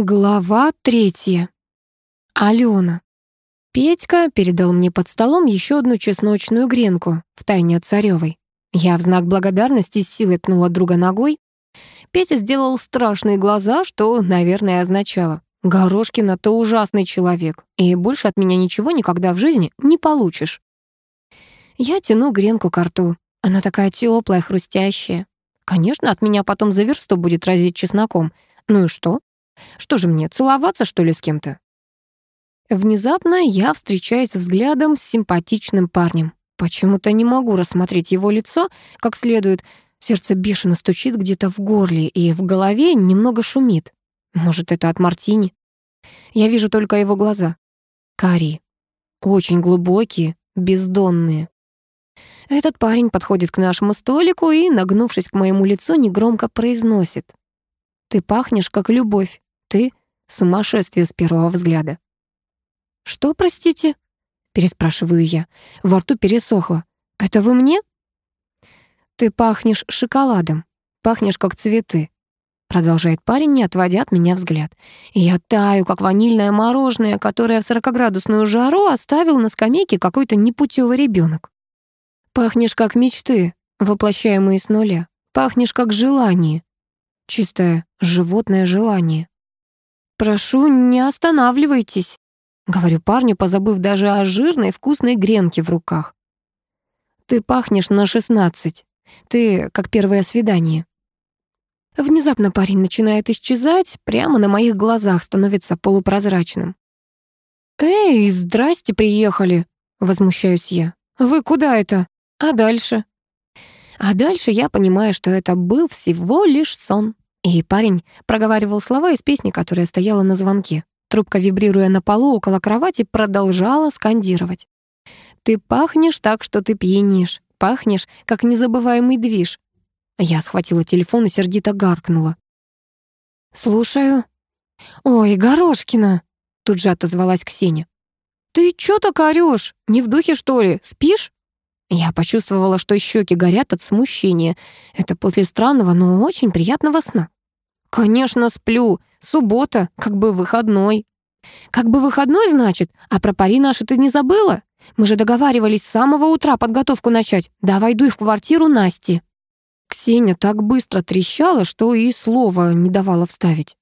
Глава третья. Алена. Петька передал мне под столом еще одну чесночную гренку, втайне от царевой. Я в знак благодарности с силой пнула друга ногой. Петя сделал страшные глаза, что, наверное, означало. Горошкина то ужасный человек, и больше от меня ничего никогда в жизни не получишь. Я тяну гренку к рту. Она такая теплая, хрустящая. Конечно, от меня потом за версту будет разить чесноком. Ну и что? Что же мне, целоваться, что ли, с кем-то? Внезапно я встречаюсь взглядом с симпатичным парнем. Почему-то не могу рассмотреть его лицо как следует. Сердце бешено стучит где-то в горле, и в голове немного шумит. Может, это от мартини? Я вижу только его глаза. Карие. Очень глубокие, бездонные. Этот парень подходит к нашему столику и, нагнувшись к моему лицу, негромко произносит. «Ты пахнешь, как любовь. Ты — сумасшествие с первого взгляда». «Что, простите?» — переспрашиваю я. Во рту пересохло. «Это вы мне?» «Ты пахнешь шоколадом. Пахнешь, как цветы», — продолжает парень, не отводя от меня взгляд. Я таю, как ванильное мороженое, которое в сорокоградусную жару оставил на скамейке какой-то непутевый ребенок. Пахнешь, как мечты, воплощаемые с нуля. Пахнешь, как желание. Чистое животное желание. «Прошу, не останавливайтесь», — говорю парню, позабыв даже о жирной вкусной гренке в руках. «Ты пахнешь на шестнадцать. Ты как первое свидание». Внезапно парень начинает исчезать, прямо на моих глазах становится полупрозрачным. «Эй, здрасте, приехали!» — возмущаюсь я. «Вы куда это? А дальше?» А дальше я понимаю, что это был всего лишь сон. И парень проговаривал слова из песни, которая стояла на звонке. Трубка, вибрируя на полу около кровати, продолжала скандировать. «Ты пахнешь так, что ты пьянишь. Пахнешь, как незабываемый движ». Я схватила телефон и сердито гаркнула. «Слушаю». «Ой, Горошкина!» Тут же отозвалась Ксения. «Ты чё так орёшь? Не в духе, что ли? Спишь?» Я почувствовала, что щеки горят от смущения. Это после странного, но очень приятного сна. «Конечно, сплю. Суббота, как бы выходной». «Как бы выходной, значит? А про пари наши ты не забыла? Мы же договаривались с самого утра подготовку начать. Давай дуй в квартиру Насти». Ксения так быстро трещала, что и слова не давала вставить.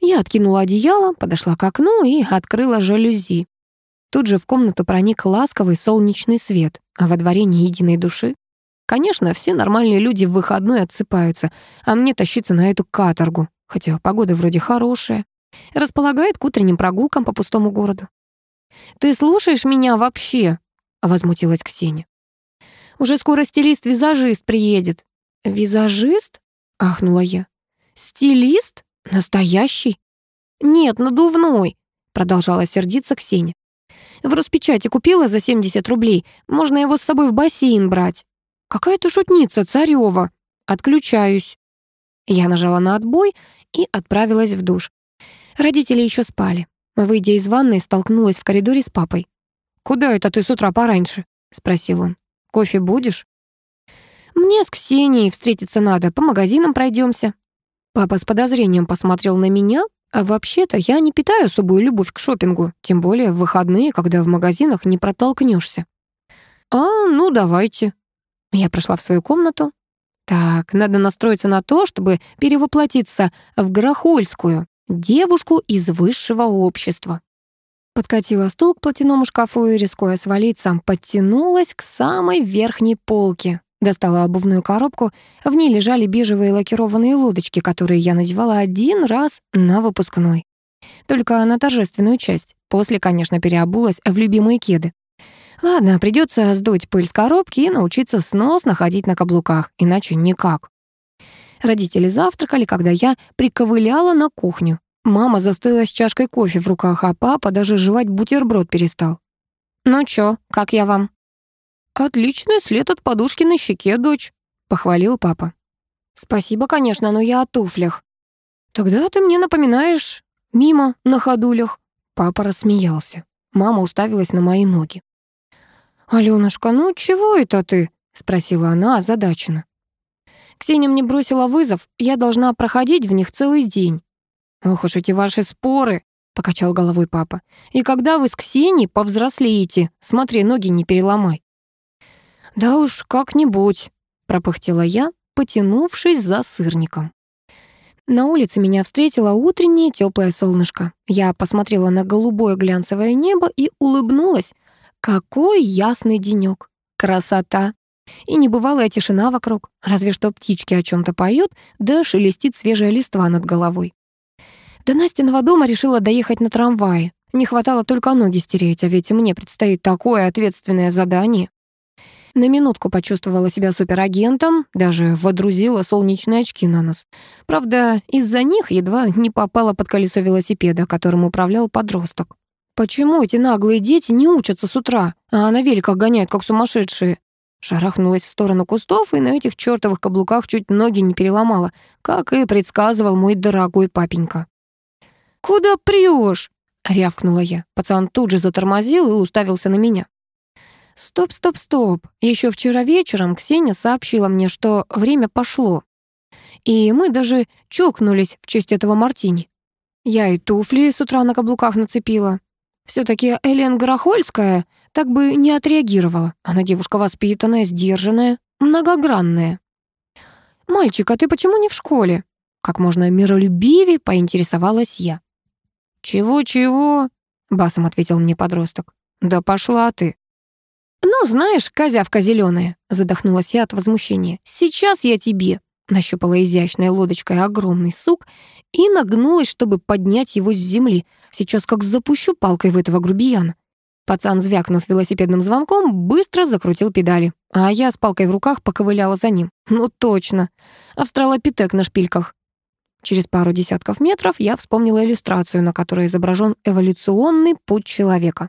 Я откинула одеяло, подошла к окну и открыла жалюзи. Тут же в комнату проник ласковый солнечный свет, а во дворе ни единой души. Конечно, все нормальные люди в выходной отсыпаются, а мне тащиться на эту каторгу, хотя погода вроде хорошая, располагает к утренним прогулкам по пустому городу. «Ты слушаешь меня вообще?» — возмутилась Ксения. «Уже скоро стилист-визажист приедет». «Визажист?» — ахнула я. «Стилист? Настоящий?» «Нет, надувной», — продолжала сердиться Ксения. В Роспечати купила за 70 рублей. Можно его с собой в бассейн брать. Какая ты шутница, Царёва. Отключаюсь. Я нажала на отбой и отправилась в душ. Родители еще спали. Выйдя из ванной, столкнулась в коридоре с папой. «Куда это ты с утра пораньше?» — спросил он. «Кофе будешь?» «Мне с Ксенией встретиться надо, по магазинам пройдемся. Папа с подозрением посмотрел на меня, а вообще-то я не питаю особую любовь к шопингу, тем более в выходные, когда в магазинах не протолкнешься. А, ну давайте. Я прошла в свою комнату. Так, надо настроиться на то, чтобы перевоплотиться в Грохольскую, девушку из высшего общества. Подкатила стул к платяному шкафу и, рискуя свалиться, подтянулась к самой верхней полке. Достала обувную коробку, в ней лежали бежевые лакированные лодочки, которые я надевала один раз на выпускной. Только на торжественную часть. После, конечно, переобулась в любимые кеды. Ладно, придется сдуть пыль с коробки и научиться сносно ходить на каблуках, иначе никак. Родители завтракали, когда я приковыляла на кухню. Мама застыла с чашкой кофе в руках, а папа даже жевать бутерброд перестал. «Ну чё, как я вам?» «Отличный след от подушки на щеке, дочь», — похвалил папа. «Спасибо, конечно, но я о туфлях». «Тогда ты мне напоминаешь мимо на ходулях». Папа рассмеялся. Мама уставилась на мои ноги. «Алёнушка, ну чего это ты?» — спросила она озадаченно. «Ксения мне бросила вызов, я должна проходить в них целый день». «Ох уж эти ваши споры!» — покачал головой папа. «И когда вы с Ксенией повзрослеете, смотри, ноги не переломай». «Да уж, как-нибудь», — пропыхтела я, потянувшись за сырником. На улице меня встретило утреннее теплое солнышко. Я посмотрела на голубое глянцевое небо и улыбнулась. Какой ясный денек! Красота! И небывалая тишина вокруг, разве что птички о чем то поют, да шелестит свежая листва над головой. До Настиного дома решила доехать на трамвае. Не хватало только ноги стереть, а ведь мне предстоит такое ответственное задание. На минутку почувствовала себя суперагентом, даже водрузила солнечные очки на нос. Правда, из-за них едва не попала под колесо велосипеда, которым управлял подросток. Почему эти наглые дети не учатся с утра, а на великах гоняют, как сумасшедшие? Шарахнулась в сторону кустов и на этих чертовых каблуках чуть ноги не переломала, как и предсказывал мой дорогой папенька. «Куда прешь?» — рявкнула я. Пацан тут же затормозил и уставился на меня. «Стоп, стоп, стоп. Еще вчера вечером Ксения сообщила мне, что время пошло. И мы даже чокнулись в честь этого мартини. Я и туфли с утра на каблуках нацепила. Все таки Элен Горохольская так бы не отреагировала. Она девушка воспитанная, сдержанная, многогранная. «Мальчик, а ты почему не в школе?» Как можно миролюбивее поинтересовалась я. «Чего-чего?» — басом ответил мне подросток. «Да пошла ты». «Ну, знаешь, козявка зеленая, задохнулась я от возмущения. «Сейчас я тебе!» Нащупала изящной лодочкой огромный сук и нагнулась, чтобы поднять его с земли. Сейчас как запущу палкой в этого грубияна. Пацан, звякнув велосипедным звонком, быстро закрутил педали, а я с палкой в руках поковыляла за ним. Ну точно, австралопитек на шпильках. Через пару десятков метров я вспомнила иллюстрацию, на которой изображен эволюционный путь человека.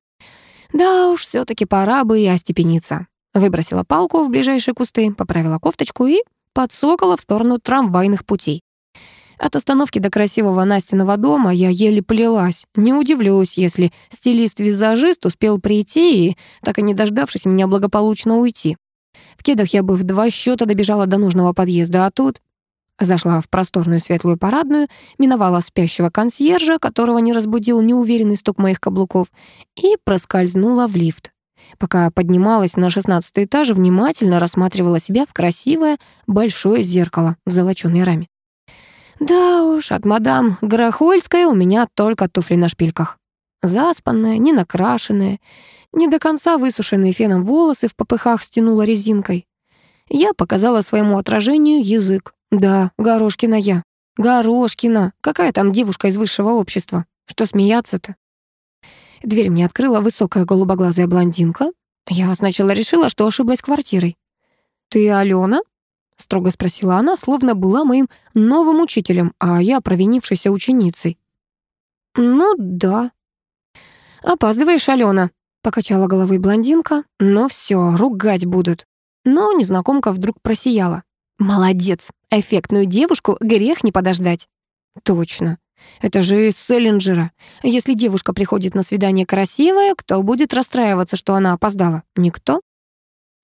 Да уж, все таки пора бы и остепениться. Выбросила палку в ближайшие кусты, поправила кофточку и подсокала в сторону трамвайных путей. От остановки до красивого Настиного дома я еле плелась. Не удивлюсь, если стилист-визажист успел прийти и, так и не дождавшись, меня благополучно уйти. В кедах я бы в два счета добежала до нужного подъезда, а тут... Зашла в просторную светлую парадную, миновала спящего консьержа, которого не разбудил неуверенный стук моих каблуков, и проскользнула в лифт. Пока поднималась на шестнадцатый этаж, внимательно рассматривала себя в красивое большое зеркало в золочёной раме. Да уж, от мадам Грохольская у меня только туфли на шпильках. Заспанная, не накрашенная, не до конца высушенные феном волосы в попыхах стянула резинкой. Я показала своему отражению язык. Да, Горошкина я. Горошкина. Какая там девушка из высшего общества? Что смеяться-то? Дверь мне открыла высокая голубоглазая блондинка. Я сначала решила, что ошиблась квартирой. «Ты Алена?» — строго спросила она, словно была моим новым учителем, а я провинившейся ученицей. «Ну да». «Опаздываешь, Алена», — покачала головой блондинка. «Ну все, ругать будут». Но незнакомка вдруг просияла. «Молодец! Эффектную девушку грех не подождать». «Точно. Это же из Селлинджера. Если девушка приходит на свидание красивая, кто будет расстраиваться, что она опоздала? Никто.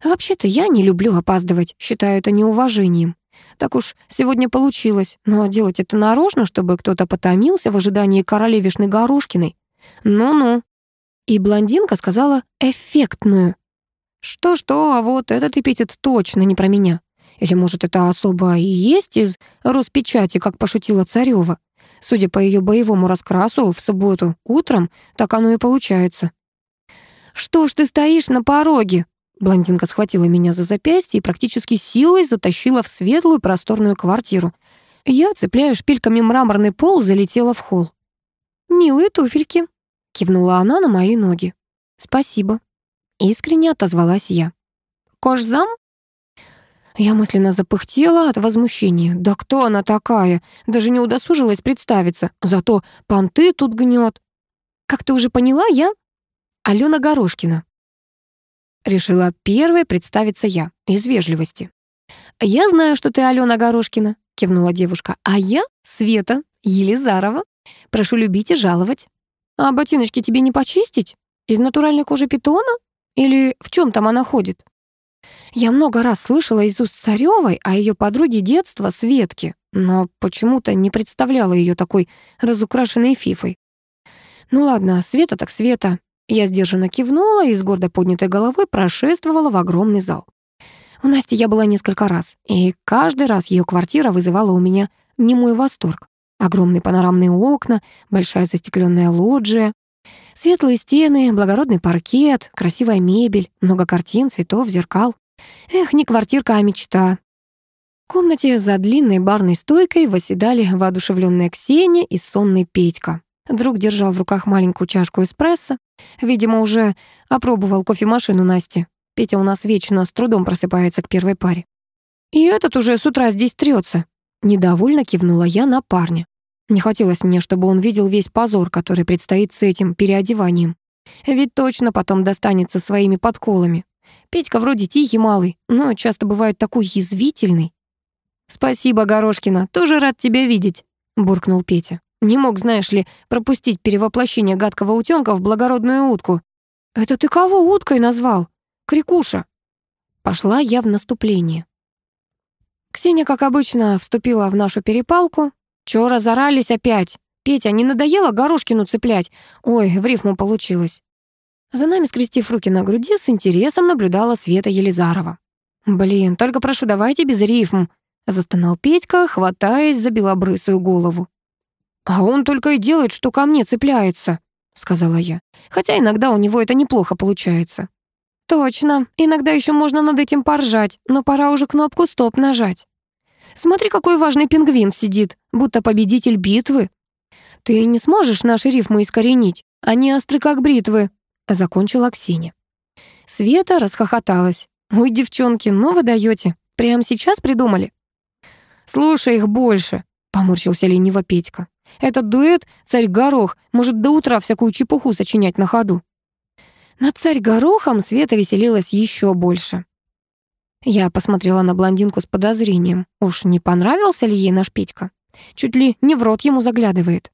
Вообще-то я не люблю опаздывать, считаю это неуважением. Так уж сегодня получилось, но делать это нарочно, чтобы кто-то потомился в ожидании королевишны Горошкиной. Ну-ну. И блондинка сказала «эффектную». Что-что, а вот этот эпитет точно не про меня. Или, может, это особо и есть из Роспечати, как пошутила Царёва. Судя по ее боевому раскрасу, в субботу утром так оно и получается. «Что ж ты стоишь на пороге?» Блондинка схватила меня за запястье и практически силой затащила в светлую просторную квартиру. Я, цепляя шпильками мраморный пол, залетела в холл. «Милые туфельки», — кивнула она на мои ноги. «Спасибо», — искренне отозвалась я. «Кожзам?» Я мысленно запыхтела от возмущения. Да кто она такая? Даже не удосужилась представиться. Зато понты тут гнет. Как ты уже поняла, я Алена Горошкина. Решила первой представиться я, из вежливости. «Я знаю, что ты Алена Горошкина», — кивнула девушка. «А я Света Елизарова. Прошу любить и жаловать. А ботиночки тебе не почистить? Из натуральной кожи питона? Или в чем там она ходит?» Я много раз слышала из уст Царёвой о ее подруге детства Светке, но почему-то не представляла ее такой разукрашенной фифой. Ну ладно, Света так Света. Я сдержанно кивнула и с гордо поднятой головой прошествовала в огромный зал. У Насти я была несколько раз, и каждый раз ее квартира вызывала у меня немой восторг. Огромные панорамные окна, большая застекленная лоджия, светлые стены, благородный паркет, красивая мебель, много картин, цветов, зеркал. Эх, не квартирка, а мечта. В комнате за длинной барной стойкой восседали воодушевленная Ксения и сонный Петька. Друг держал в руках маленькую чашку эспрессо. Видимо, уже опробовал кофемашину Насти. Петя у нас вечно с трудом просыпается к первой паре. И этот уже с утра здесь трется. Недовольно кивнула я на парня. Не хотелось мне, чтобы он видел весь позор, который предстоит с этим переодеванием. Ведь точно потом достанется своими подколами. Петька вроде тихий малый, но часто бывает такой язвительный. «Спасибо, Горошкина, тоже рад тебя видеть», — буркнул Петя. Не мог, знаешь ли, пропустить перевоплощение гадкого утёнка в благородную утку. «Это ты кого уткой назвал? Крикуша!» Пошла я в наступление. Ксения, как обычно, вступила в нашу перепалку. «Чё разорались опять? Петя, не надоело Горошкину цеплять? Ой, в рифму получилось». За нами, скрестив руки на груди, с интересом наблюдала Света Елизарова. «Блин, только прошу, давайте без рифм», — застонал Петька, хватаясь за белобрысую голову. «А он только и делает, что ко мне цепляется», — сказала я. «Хотя иногда у него это неплохо получается». «Точно, иногда еще можно над этим поржать, но пора уже кнопку «Стоп» нажать». «Смотри, какой важный пингвин сидит, будто победитель битвы». «Ты не сможешь наши рифмы искоренить, они остры, как бритвы», — закончила Ксения. Света расхохоталась. «Ой, девчонки, ну вы даете. Прямо сейчас придумали?» «Слушай их больше», — поморщился лениво Петька. Этот дуэт «Царь Горох» может до утра всякую чепуху сочинять на ходу. Над «Царь Горохом» Света веселилась еще больше. Я посмотрела на блондинку с подозрением. Уж не понравился ли ей наш Петька? Чуть ли не в рот ему заглядывает.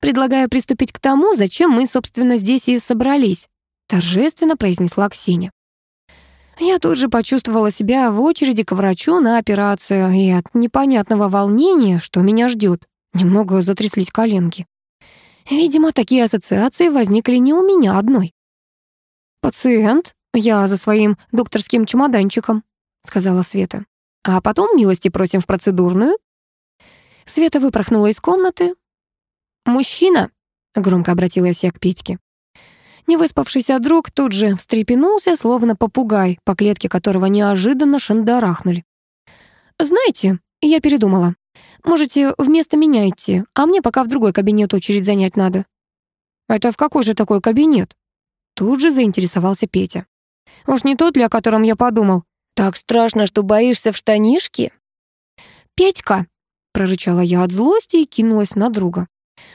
«Предлагаю приступить к тому, зачем мы, собственно, здесь и собрались», торжественно произнесла Ксения. Я тут же почувствовала себя в очереди к врачу на операцию и от непонятного волнения, что меня ждет, Немного затряслись коленки. Видимо, такие ассоциации возникли не у меня одной. «Пациент, я за своим докторским чемоданчиком», — сказала Света. «А потом милости просим в процедурную». Света выпорхнула из комнаты. «Мужчина», — громко обратилась я к Петьке. Невыспавшийся друг тут же встрепенулся, словно попугай, по клетке которого неожиданно шандарахнули. «Знаете, я передумала. Можете вместо меня идти, а мне пока в другой кабинет очередь занять надо». «Это в какой же такой кабинет?» Тут же заинтересовался Петя. «Уж не тот ли, о котором я подумал? Так страшно, что боишься в штанишки?» «Петька!» — прорычала я от злости и кинулась на друга.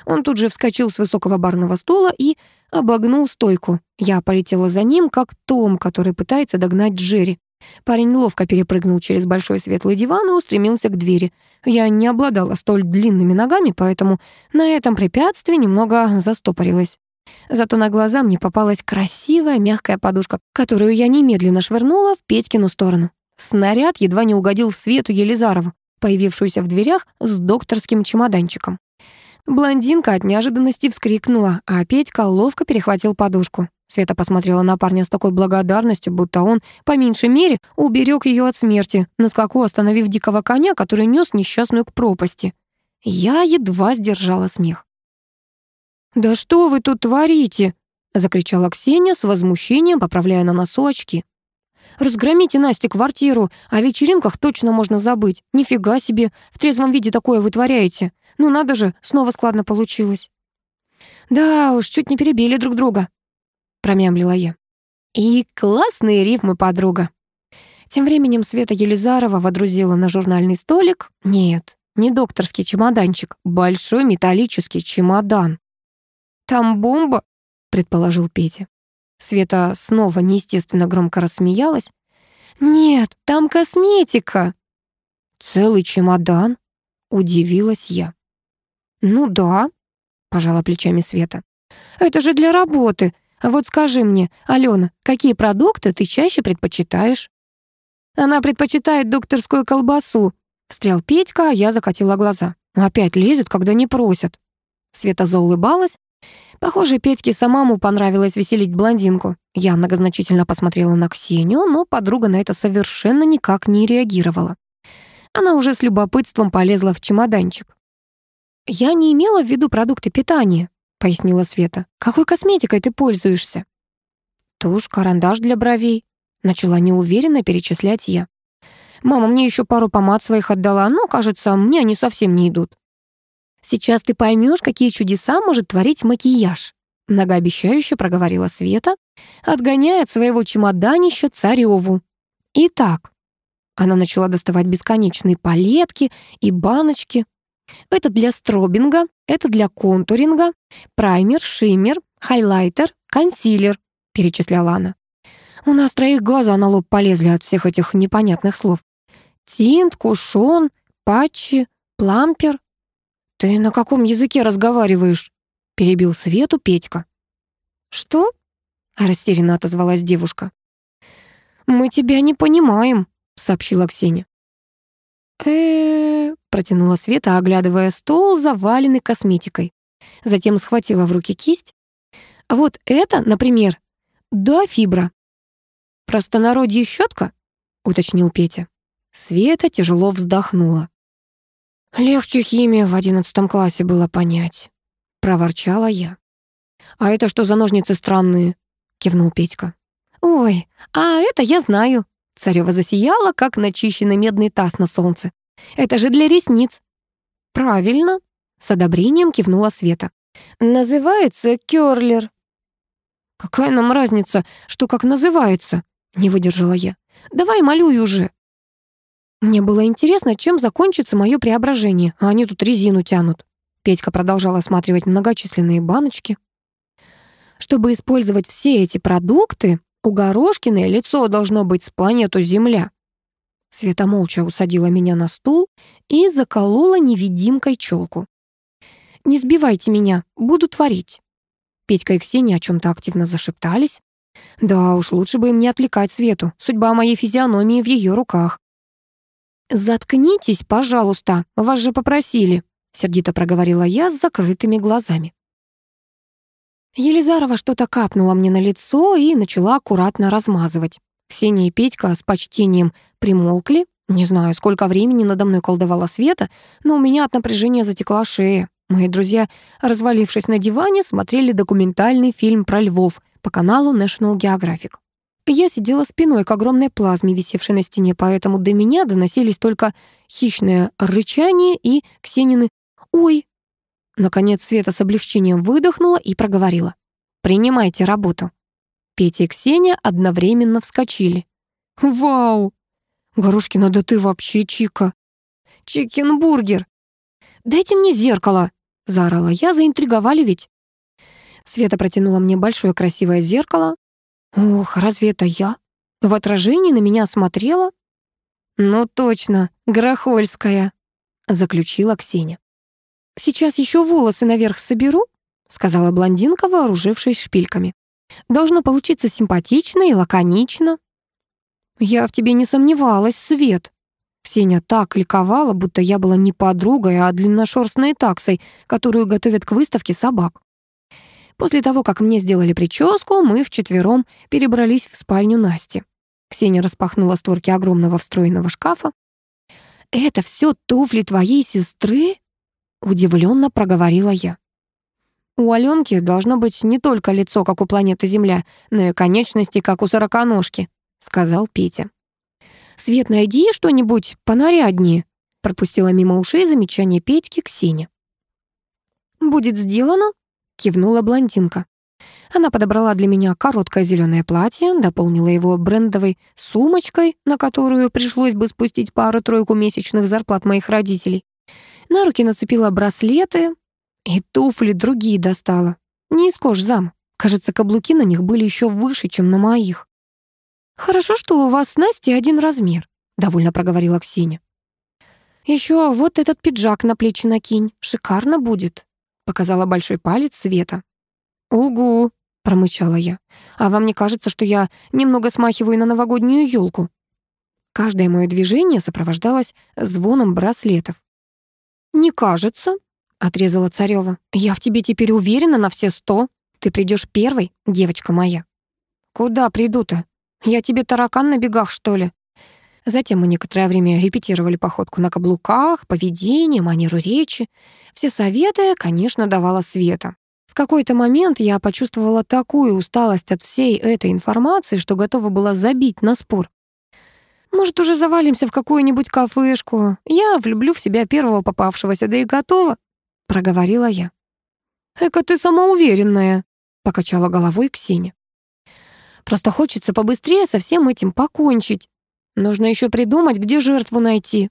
Он тут же вскочил с высокого барного стула и обогнул стойку. Я полетела за ним, как Том, который пытается догнать Джерри. Парень ловко перепрыгнул через большой светлый диван и устремился к двери. Я не обладала столь длинными ногами, поэтому на этом препятствии немного застопорилась. Зато на глаза мне попалась красивая мягкая подушка, которую я немедленно швырнула в Петькину сторону. Снаряд едва не угодил в Свету Елизарову, появившуюся в дверях с докторским чемоданчиком. Блондинка от неожиданности вскрикнула, а Петька ловко перехватил подушку. Света посмотрела на парня с такой благодарностью, будто он, по меньшей мере, уберег ее от смерти, на скаку остановив дикого коня, который нес несчастную к пропасти. Я едва сдержала смех. «Да что вы тут творите?» — закричала Ксения с возмущением, поправляя на носу очки. «Разгромите Насте квартиру, о вечеринках точно можно забыть. Нифига себе, в трезвом виде такое вытворяете. Ну надо же, снова складно получилось». «Да уж, чуть не перебили друг друга», промямлила я. «И классные рифмы, подруга». Тем временем Света Елизарова водрузила на журнальный столик. Нет, не докторский чемоданчик, большой металлический чемодан. «Там бомба?» — предположил Петя. Света снова неестественно громко рассмеялась. «Нет, там косметика». «Целый чемодан?» — удивилась я. «Ну да», — пожала плечами Света. «Это же для работы. А вот скажи мне, Алена, какие продукты ты чаще предпочитаешь? Она предпочитает докторскую колбасу, Встрял Петька, а я закатила глаза. Опять лезет, когда не просят. Света заулыбалась. Похоже, Петьке самому понравилось веселить блондинку. Я многозначительно посмотрела на Ксению, но подруга на это совершенно никак не реагировала. Она уже с любопытством полезла в чемоданчик. «Я не имела в виду продукты питания», — пояснила Света. «Какой косметикой ты пользуешься?» «Тушь, карандаш для бровей», — начала неуверенно перечислять я. «Мама мне еще пару помад своих отдала, но, кажется, мне они совсем не идут». «Сейчас ты поймешь, какие чудеса может творить макияж», — многообещающе проговорила Света, отгоняя от своего чемоданища Цареву. «Итак, она начала доставать бесконечные палетки и баночки. Это для стробинга, это для контуринга, праймер, шиммер, хайлайтер, консилер, перечисляла она. У нас троих глаза на лоб полезли от всех этих непонятных слов. Тинт, кушон, патчи, плампер. «Ты на каком языке разговариваешь?» — перебил Свету Петька. «Что?» — растерянно отозвалась девушка. «Мы тебя не понимаем», сообщила Ксения. Э протянула Света, оглядывая стол, заваленный косметикой. Затем схватила в руки кисть. «Вот это, например, да, фибра». «Простонародье щетка?» — уточнил Петя. Света тяжело вздохнула. «Легче химию в одиннадцатом классе было понять», — проворчала я. «А это что за ножницы странные?» — кивнул Петька. «Ой, а это я знаю», Царева засияла, как начищенный медный таз на солнце. «Это же для ресниц». «Правильно», — с одобрением кивнула Света. «Называется кёрлер». «Какая нам разница, что как называется?» — не выдержала я. «Давай малюй уже». Мне было интересно, чем закончится мое преображение, а они тут резину тянут. Петька продолжал осматривать многочисленные баночки. Чтобы использовать все эти продукты, у Горошкиной лицо должно быть с планету Земля. Света молча усадила меня на стул и заколола невидимкой челку. «Не сбивайте меня, буду творить». Петька и Ксения о чем-то активно зашептались. Да уж, лучше бы им не отвлекать Свету. Судьба моей физиономии в ее руках. «Заткнитесь, пожалуйста, вас же попросили», — сердито проговорила я с закрытыми глазами. Елизарова что-то капнула мне на лицо и начала аккуратно размазывать. Ксения и Петька с почтением примолкли. Не знаю, сколько времени надо мной колдовала Света, но у меня от напряжения затекла шея. Мои друзья, развалившись на диване, смотрели документальный фильм про львов по каналу National Geographic. Я сидела спиной к огромной плазме, висевшей на стене, поэтому до меня доносились только хищное рычание и Ксенины «Ой, Наконец Света с облегчением выдохнула и проговорила. «Принимайте работу». Петя и Ксения одновременно вскочили. «Вау! Горошкина, да ты вообще чика!» «Чикенбургер!» «Дайте мне зеркало!» — заорала я, заинтриговали ведь. Света протянула мне большое красивое зеркало. «Ох, разве это я?» В отражении на меня смотрела. «Ну точно, Грохольская», — заключила Ксения. «Сейчас еще волосы наверх соберу», — сказала блондинка, вооружившись шпильками. «Должно получиться симпатично и лаконично». «Я в тебе не сомневалась, Свет». Ксения так ликовала, будто я была не подругой, а длинношерстной таксой, которую готовят к выставке собак. После того, как мне сделали прическу, мы вчетвером перебрались в спальню Насти. Ксения распахнула створки огромного встроенного шкафа. «Это все туфли твоей сестры?» Удивленно проговорила я. У Аленки должно быть не только лицо, как у планеты Земля, но и конечности, как у сороконожки, сказал Петя. Свет, найди что-нибудь понаряднее, пропустила мимо ушей замечание Петьки Ксения. Будет сделано, кивнула блондинка. Она подобрала для меня короткое зеленое платье, дополнила его брендовой сумочкой, на которую пришлось бы спустить пару-тройку месячных зарплат моих родителей. На руки нацепила браслеты и туфли другие достала. Не из кожзам. Кажется, каблуки на них были еще выше, чем на моих. «Хорошо, что у вас с Настей один размер», — довольно проговорила Ксения. Еще вот этот пиджак на плечи накинь. Шикарно будет», — показала большой палец Света. «Угу», — промычала я. «А вам не кажется, что я немного смахиваю на новогоднюю елку? Каждое мое движение сопровождалось звоном браслетов. «Не кажется», — отрезала Царева. «Я в тебе теперь уверена на все сто. Ты придешь первой, девочка моя». «Куда приду-то? Я тебе таракан на бегах, что ли?» Затем мы некоторое время репетировали походку на каблуках, поведение, манеру речи. Все советы, конечно, давала Света. В какой-то момент я почувствовала такую усталость от всей этой информации, что готова была забить на спор. Может, уже завалимся в какую-нибудь кафешку? Я влюблю в себя первого попавшегося, да и готова», — проговорила я. «Эка ты самоуверенная», — покачала головой Ксения. «Просто хочется побыстрее со всем этим покончить. Нужно еще придумать, где жертву найти».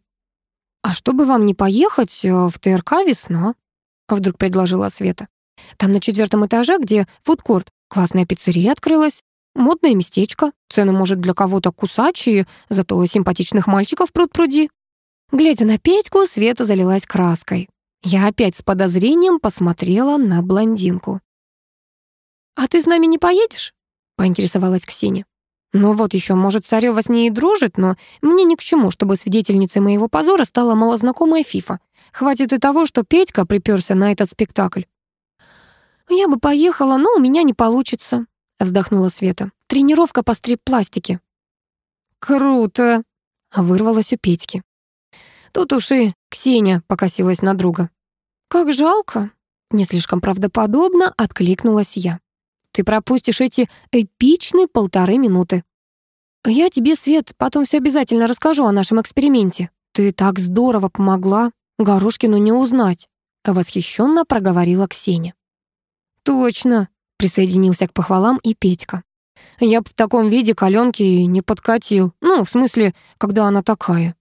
«А чтобы вам не поехать э, в ТРК «Весна», — вдруг предложила Света. «Там на четвертом этаже, где фудкорт, классная пиццерия открылась. Модное местечко, цены, может, для кого-то кусачие, зато симпатичных мальчиков пруд-пруди. Глядя на Петьку, Света залилась краской. Я опять с подозрением посмотрела на блондинку. «А ты с нами не поедешь?» — поинтересовалась Ксения. «Ну вот еще, может, Царёва с ней и дружит, но мне ни к чему, чтобы свидетельницей моего позора стала малознакомая Фифа. Хватит и того, что Петька приперся на этот спектакль». «Я бы поехала, но у меня не получится», вздохнула Света. Тренировка по стрип-пластике. Круто, вырвалась у Петьки. Тут уж и Ксения покосилась на друга. Как жалко, не слишком правдоподобно откликнулась я. Ты пропустишь эти эпичные полторы минуты. Я тебе, Свет, потом все обязательно расскажу о нашем эксперименте. Ты так здорово помогла. Горошкину не узнать, восхищенно проговорила Ксения. Точно, Присоединился к похвалам и Петька. Я б в таком виде к Алёнке не подкатил. Ну, в смысле, когда она такая.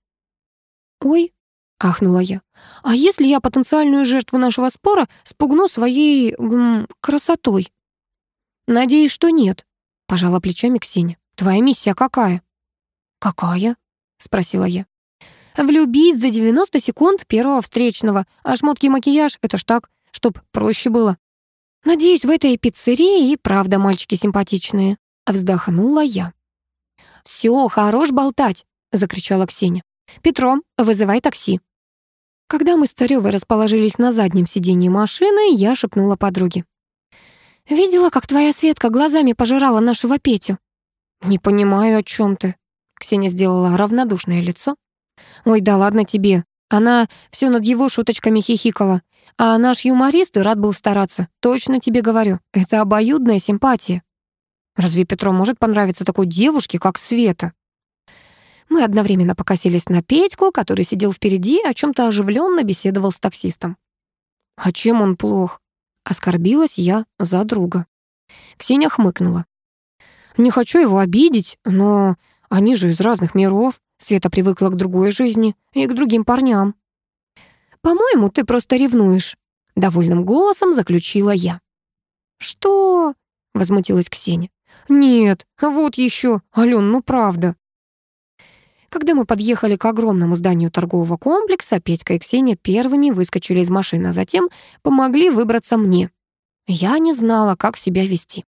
«Ой», — ахнула я, «а если я потенциальную жертву нашего спора спугну своей гм, красотой?» «Надеюсь, что нет», — пожала плечами Ксения. «Твоя миссия какая?» «Какая?» — спросила я. «Влюбить за 90 секунд первого встречного, а шмотки и макияж — это ж так, чтоб проще было. «Надеюсь, в этой пиццерии и правда мальчики симпатичные», — вздохнула я. «Всё, хорош болтать», — закричала Ксения. «Петро, вызывай такси». Когда мы с Царёвой расположились на заднем сиденье машины, я шепнула подруге. «Видела, как твоя Светка глазами пожирала нашего Петю?» «Не понимаю, о чем ты». Ксения сделала равнодушное лицо. «Ой, да ладно тебе. Она все над его шуточками хихикала. А наш юморист и рад был стараться. Точно тебе говорю, это обоюдная симпатия. Разве Петру может понравиться такой девушке, как Света? Мы одновременно покосились на Петьку, который сидел впереди, о чем то оживленно беседовал с таксистом. «А чем он плох?» Оскорбилась я за друга. Ксения хмыкнула. «Не хочу его обидеть, но они же из разных миров. Света привыкла к другой жизни и к другим парням. «По-моему, ты просто ревнуешь», — довольным голосом заключила я. «Что?» — возмутилась Ксения. «Нет, вот еще, Ален, ну правда». Когда мы подъехали к огромному зданию торгового комплекса, Петька и Ксения первыми выскочили из машины, а затем помогли выбраться мне. Я не знала, как себя вести.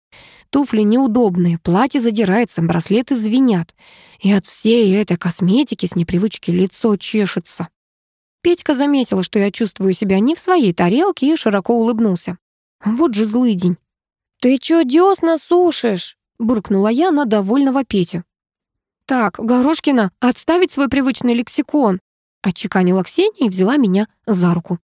Туфли неудобные, платье задирается, браслеты звенят. И от всей этой косметики с непривычки лицо чешется. Петька заметил, что я чувствую себя не в своей тарелке и широко улыбнулся. Вот же злый день. «Ты чё дёсна сушишь?» — буркнула я на довольного Петю. «Так, Горошкина, отставить свой привычный лексикон!» — отчеканила Ксения и взяла меня за руку.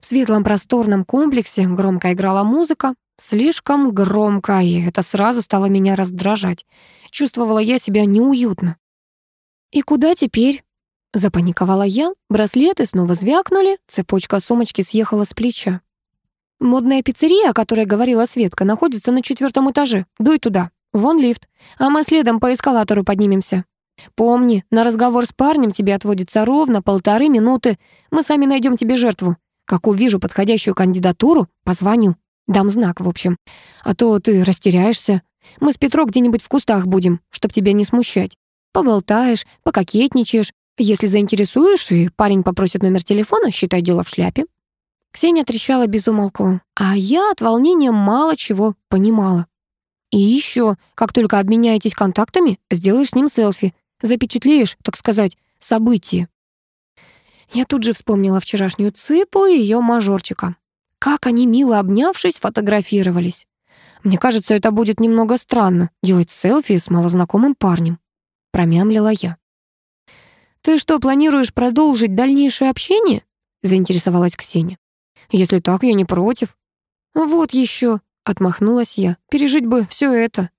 В светлом просторном комплексе громко играла музыка, слишком громко, и это сразу стало меня раздражать. Чувствовала я себя неуютно. «И куда теперь?» Запаниковала я, браслеты снова звякнули, цепочка сумочки съехала с плеча. «Модная пиццерия, о которой говорила Светка, находится на четвертом этаже. Дуй туда. Вон лифт. А мы следом по эскалатору поднимемся. Помни, на разговор с парнем тебе отводится ровно полторы минуты. Мы сами найдем тебе жертву. Как увижу подходящую кандидатуру, позвоню. Дам знак, в общем. А то ты растеряешься. Мы с Петро где-нибудь в кустах будем, чтоб тебя не смущать. Поболтаешь, пококетничаешь, если заинтересуешь, и парень попросит номер телефона, считай дело в шляпе». Ксения трещала без умолку, а я от волнения мало чего понимала. «И еще, как только обменяетесь контактами, сделаешь с ним селфи. запечатлеешь, так сказать, событие. Я тут же вспомнила вчерашнюю цыпу и ее мажорчика. Как они, мило обнявшись, фотографировались. Мне кажется, это будет немного странно, делать селфи с малознакомым парнем. Промямлила я. «Ты что, планируешь продолжить дальнейшее общение?» заинтересовалась Ксения. «Если так, я не против». «Вот еще», — отмахнулась я, — «пережить бы все это».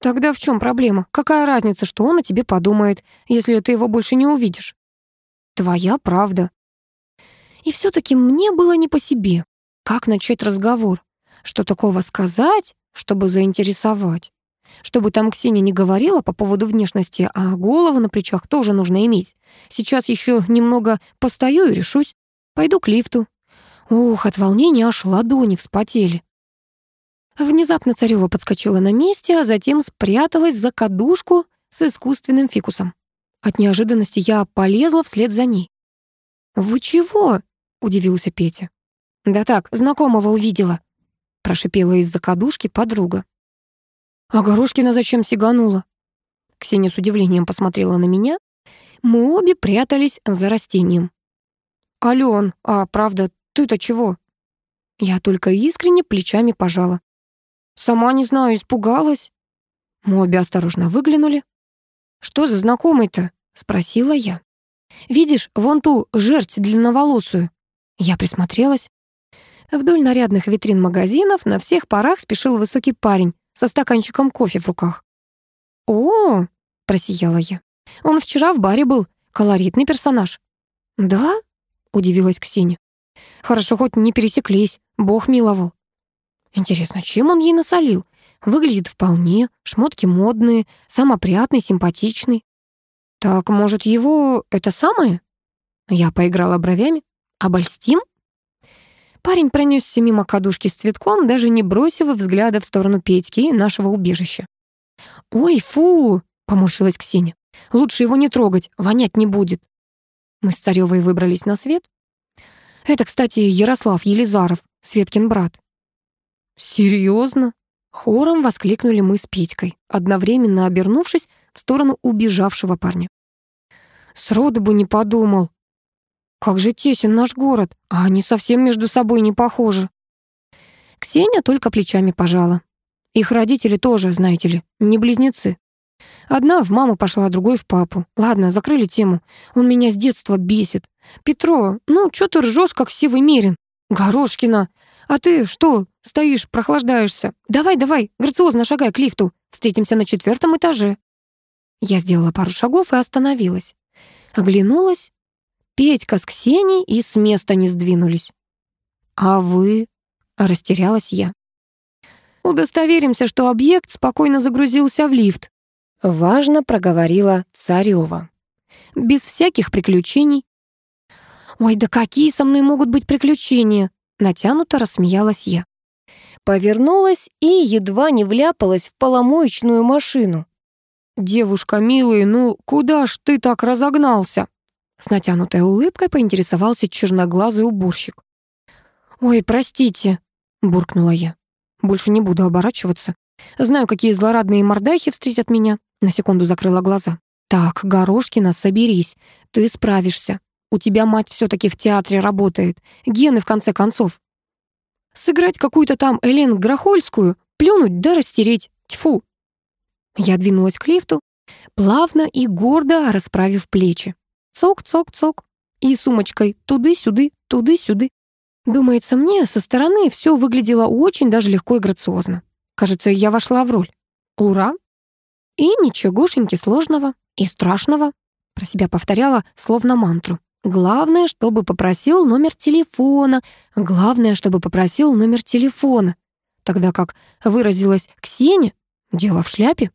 «Тогда в чем проблема? Какая разница, что он о тебе подумает, если ты его больше не увидишь?» «Твоя правда». И все таки мне было не по себе. Как начать разговор? Что такого сказать, чтобы заинтересовать? Чтобы там Ксения не говорила по поводу внешности, а голову на плечах тоже нужно иметь. Сейчас еще немного постою и решусь. Пойду к лифту. Ух, от волнения аж ладони вспотели. Внезапно Царёва подскочила на месте, а затем спряталась за кадушку с искусственным фикусом. От неожиданности я полезла вслед за ней. «Вы чего?» — удивился Петя. «Да так, знакомого увидела», — прошипела из-за кадушки подруга. «А Горошкина зачем сиганула?» Ксения с удивлением посмотрела на меня. Мы обе прятались за растением. «Алён, а правда, ты-то чего?» Я только искренне плечами пожала. «Сама не знаю, испугалась». Мы обе осторожно выглянули. «Что за знакомый-то?» — спросила я. «Видишь, вон ту жерть длинноволосую». Я присмотрелась. Вдоль нарядных витрин магазинов на всех парах спешил высокий парень со стаканчиком кофе в руках. «О!» — просияла я. «Он вчера в баре был. Колоритный персонаж». «Да?» удивилась Ксения. Хорошо, хоть не пересеклись, бог миловал. Интересно, чем он ей насолил? Выглядит вполне, шмотки модные, сам опрятный, симпатичный. Так, может, его это самое? Я поиграла бровями. Обольстим? Парень пронесся мимо кадушки с цветком, даже не бросив взгляда в сторону Петьки и нашего убежища. «Ой, фу!» — поморщилась Ксения. «Лучше его не трогать, вонять не будет». Мы с Царёвой выбрались на свет. Это, кстати, Ярослав Елизаров, Светкин брат. Серьезно? Хором воскликнули мы с Петькой, одновременно обернувшись в сторону убежавшего парня. Сроду бы не подумал. Как же тесен наш город, а они совсем между собой не похожи. Ксения только плечами пожала. Их родители тоже, знаете ли, не близнецы. Одна в маму пошла, другой в папу. Ладно, закрыли тему. Он меня с детства бесит. Петро, ну что ты ржешь, как сивый мерин? Горошкина, а ты что, стоишь, прохлаждаешься? Давай, давай, грациозно шагай к лифту. Встретимся на четвертом этаже. Я сделала пару шагов и остановилась. Оглянулась. Петька с Ксенией и с места не сдвинулись. «А вы?» — растерялась я. «Удостоверимся, что объект спокойно загрузился в лифт», Важно проговорила Царева. Без всяких приключений. «Ой, да какие со мной могут быть приключения?» Натянуто рассмеялась я. Повернулась и едва не вляпалась в поломоечную машину. «Девушка, милый, ну куда ж ты так разогнался?» С натянутой улыбкой поинтересовался черноглазый уборщик. «Ой, простите», — буркнула я. «Больше не буду оборачиваться. Знаю, какие злорадные мордахи встретят меня. На секунду закрыла глаза. «Так, Горошкина, соберись. Ты справишься. У тебя мать все таки в театре работает. Гены, в конце концов. Сыграть какую-то там Элен Грохольскую, плюнуть да растереть. Тьфу!» Я двинулась к лифту, плавно и гордо расправив плечи. Цок-цок-цок. И сумочкой туды-сюды, туды-сюды. Думается, мне со стороны все выглядело очень даже легко и грациозно. Кажется, я вошла в роль. Ура! И ничегошеньки сложного и страшного. Про себя повторяла словно мантру. Главное, чтобы попросил номер телефона. Главное, чтобы попросил номер телефона. Тогда как выразилась Ксения, дело в шляпе.